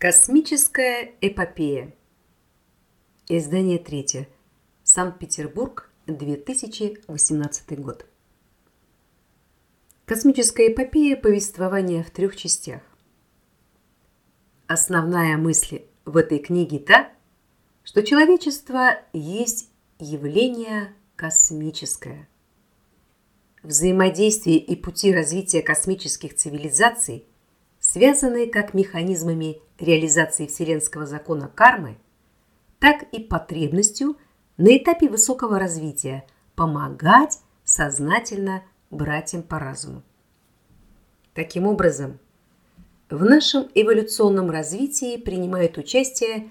Космическая эпопея. Издание третье. Санкт-Петербург, 2018 год. Космическая эпопея – повествование в трех частях. Основная мысль в этой книге та, что человечество есть явление космическое. Взаимодействие и пути развития космических цивилизаций связаны как механизмами реализации вселенского закона кармы, так и потребностью на этапе высокого развития помогать сознательно братьям по разуму. Таким образом, в нашем эволюционном развитии принимают участие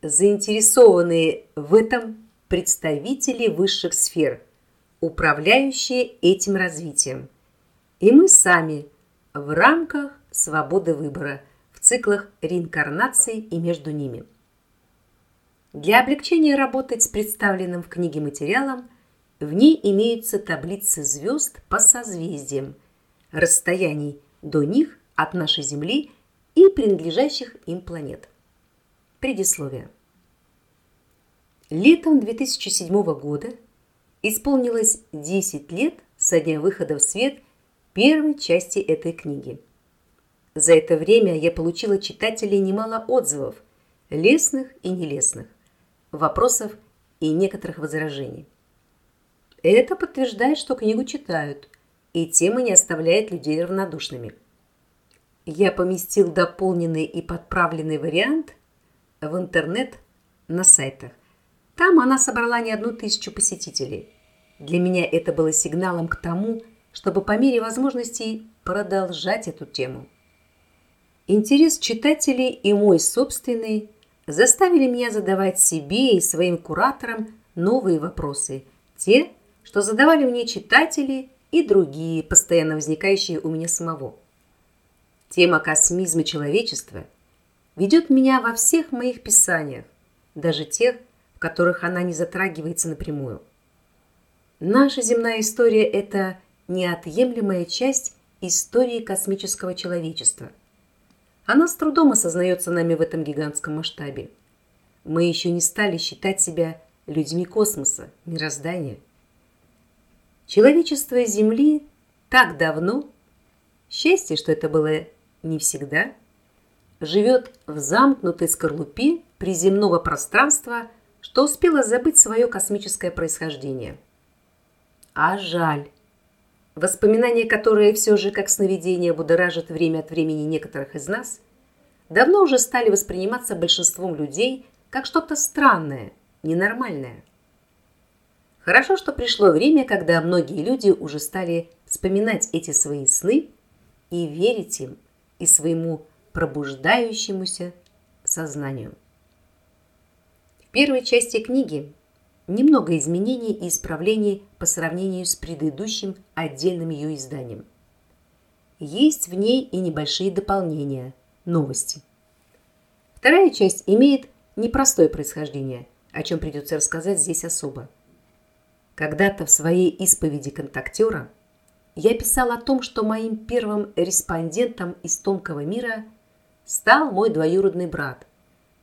заинтересованные в этом представители высших сфер, управляющие этим развитием, и мы сами в рамках свободы выбора в циклах реинкарнации и между ними. Для облегчения работать с представленным в книге материалом в ней имеются таблицы звезд по созвездиям, расстояний до них от нашей Земли и принадлежащих им планет. Предисловие. Летом 2007 года исполнилось 10 лет со дня выхода в свет первой части этой книги – за это время я получила читателей немало отзывов, лестных и нелестных, вопросов и некоторых возражений. Это подтверждает, что книгу читают, и тема не оставляет людей равнодушными. Я поместил дополненный и подправленный вариант в интернет на сайтах. Там она собрала не одну тысячу посетителей. Для меня это было сигналом к тому, чтобы по мере возможностей продолжать эту тему. Интерес читателей и мой собственный заставили меня задавать себе и своим кураторам новые вопросы, те, что задавали мне читатели и другие, постоянно возникающие у меня самого. Тема космизма человечества ведет меня во всех моих писаниях, даже тех, в которых она не затрагивается напрямую. Наша земная история – это неотъемлемая часть истории космического человечества – она с трудом осознается нами в этом гигантском масштабе. Мы еще не стали считать себя людьми космоса, мироздания. Человечество Земли так давно, счастье, что это было не всегда, живет в замкнутой скорлупе приземного пространства, что успело забыть свое космическое происхождение. А жаль, Воспоминания, которые все же как сновидение будоражат время от времени некоторых из нас, давно уже стали восприниматься большинством людей как что-то странное, ненормальное. Хорошо, что пришло время, когда многие люди уже стали вспоминать эти свои сны и верить им и своему пробуждающемуся сознанию. В первой части книги немного изменений и исправлений по сравнению с предыдущим отдельным ее изданием. Есть в ней и небольшие дополнения, новости. Вторая часть имеет непростое происхождение, о чем придется рассказать здесь особо. Когда-то в своей исповеди контактера я писал о том, что моим первым респондентом из тонкого мира стал мой двоюродный брат,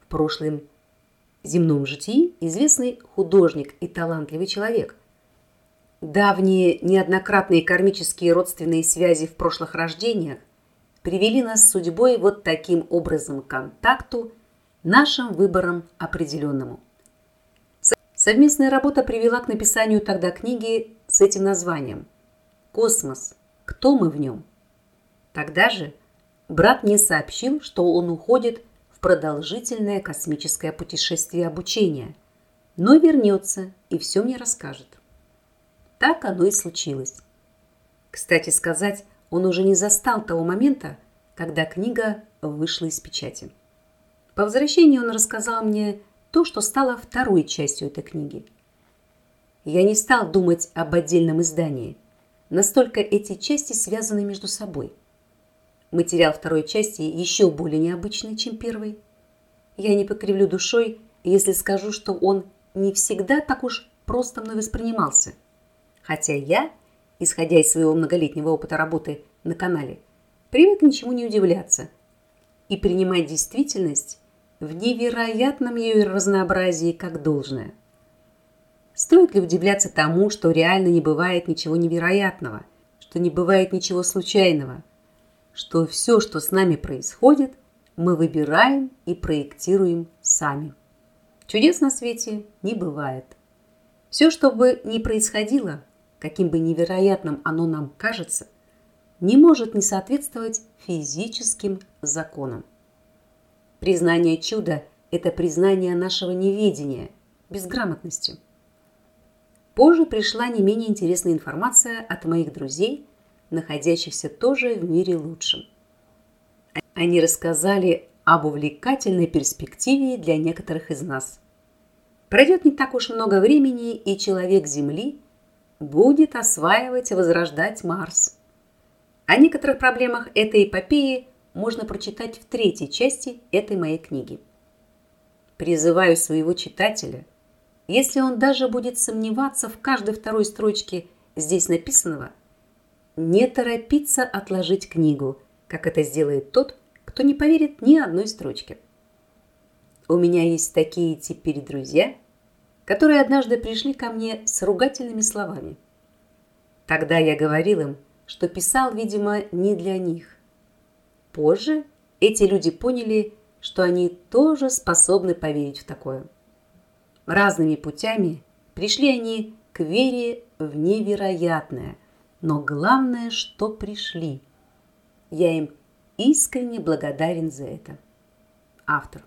в прошлом земном житии известный художник и талантливый человек. Давние неоднократные кармические родственные связи в прошлых рождениях привели нас с судьбой вот таким образом к контакту, нашим выбором определенному. Совместная работа привела к написанию тогда книги с этим названием «Космос. Кто мы в нем?». Тогда же брат мне сообщил, что он уходит продолжительное космическое путешествие обучения, но вернется и все мне расскажет. Так оно и случилось. Кстати сказать, он уже не застал того момента, когда книга вышла из печати. По возвращении он рассказал мне то, что стало второй частью этой книги. Я не стал думать об отдельном издании. Настолько эти части связаны между собой – Материал второй части еще более необычный, чем первый. Я не покривлю душой, если скажу, что он не всегда так уж просто мной воспринимался. Хотя я, исходя из своего многолетнего опыта работы на канале, привык ничему не удивляться. и принимать действительность в невероятном ее разнообразии как должное. Стоит ли удивляться тому, что реально не бывает ничего невероятного, что не бывает ничего случайного, что все, что с нами происходит, мы выбираем и проектируем сами. Чудес на свете не бывает. Все, что бы ни происходило, каким бы невероятным оно нам кажется, не может не соответствовать физическим законам. Признание чуда – это признание нашего неведения, безграмотности. Позже пришла не менее интересная информация от моих друзей, находящихся тоже в мире лучшем. Они рассказали об увлекательной перспективе для некоторых из нас. Пройдет не так уж много времени, и человек Земли будет осваивать и возрождать Марс. О некоторых проблемах этой эпопеи можно прочитать в третьей части этой моей книги. Призываю своего читателя, если он даже будет сомневаться в каждой второй строчке здесь написанного, не торопиться отложить книгу, как это сделает тот, кто не поверит ни одной строчке. У меня есть такие теперь друзья, которые однажды пришли ко мне с ругательными словами. Тогда я говорил им, что писал, видимо, не для них. Позже эти люди поняли, что они тоже способны поверить в такое. Разными путями пришли они к вере в невероятное, но главное, что пришли. Я им искренне благодарен за это. Автор.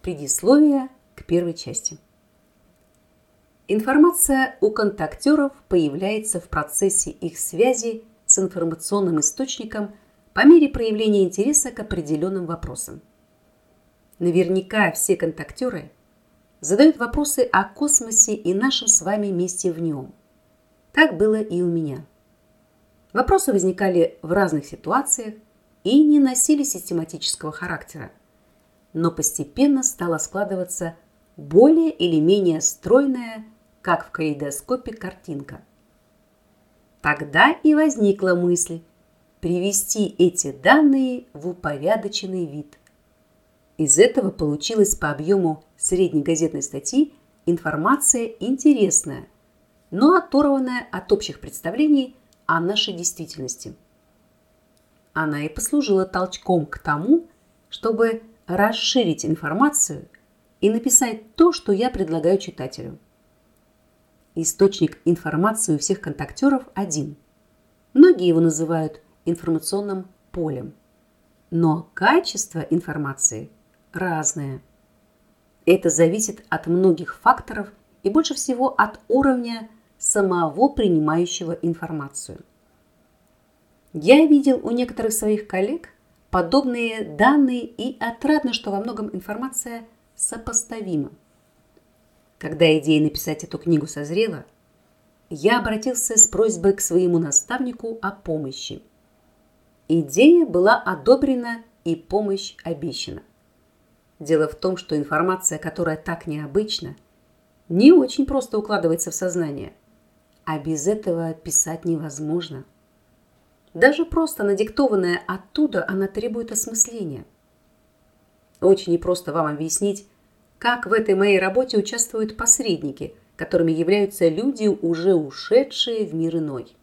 Предисловие к первой части. Информация у контактеров появляется в процессе их связи с информационным источником по мере проявления интереса к определенным вопросам. Наверняка все контактеры задают вопросы о космосе и нашем с вами месте в нем. Так было и у меня. Вопросы возникали в разных ситуациях и не носили систематического характера, но постепенно стало складываться более или менее стройная как в калейдоскопе картинка. Тогда и возникла мысль привести эти данные в упорядоченный вид. Из этого получилась по объему средней газетной статьи информация интересная, но оторванная от общих представлений о нашей действительности. Она и послужила толчком к тому, чтобы расширить информацию и написать то, что я предлагаю читателю. Источник информации у всех контактеров один. Многие его называют информационным полем. Но качество информации разное. Это зависит от многих факторов и больше всего от уровня самого принимающего информацию. Я видел у некоторых своих коллег подобные данные и отрадно, что во многом информация сопоставима. Когда идея написать эту книгу созрела, я обратился с просьбой к своему наставнику о помощи. Идея была одобрена и помощь обещана. Дело в том, что информация, которая так необычна, не очень просто укладывается в сознание, а без этого писать невозможно. Даже просто надиктованная оттуда она требует осмысления. Очень непросто вам объяснить, как в этой моей работе участвуют посредники, которыми являются люди, уже ушедшие в мир иной.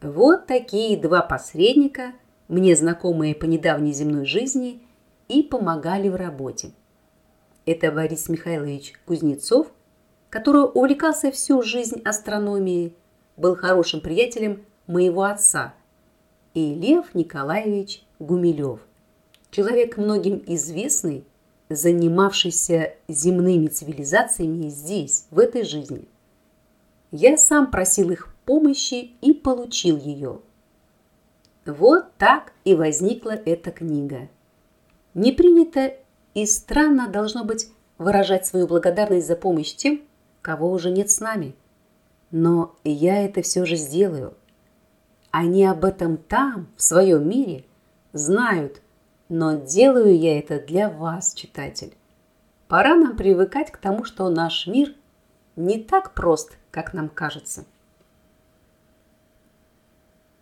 Вот такие два посредника, мне знакомые по недавней земной жизни, и помогали в работе. Это Борис Михайлович Кузнецов, который увлекался всю жизнь астрономией, был хорошим приятелем моего отца, и Лев Николаевич Гумилев, человек многим известный занимавшийся земными цивилизациями здесь, в этой жизни. Я сам просил их помощи и получил ее. Вот так и возникла эта книга. Не принято и странно должно быть выражать свою благодарность за помощь тем, кого уже нет с нами. Но я это все же сделаю. Они об этом там, в своем мире, знают но делаю я это для вас, читатель. Пора нам привыкать к тому, что наш мир не так прост, как нам кажется.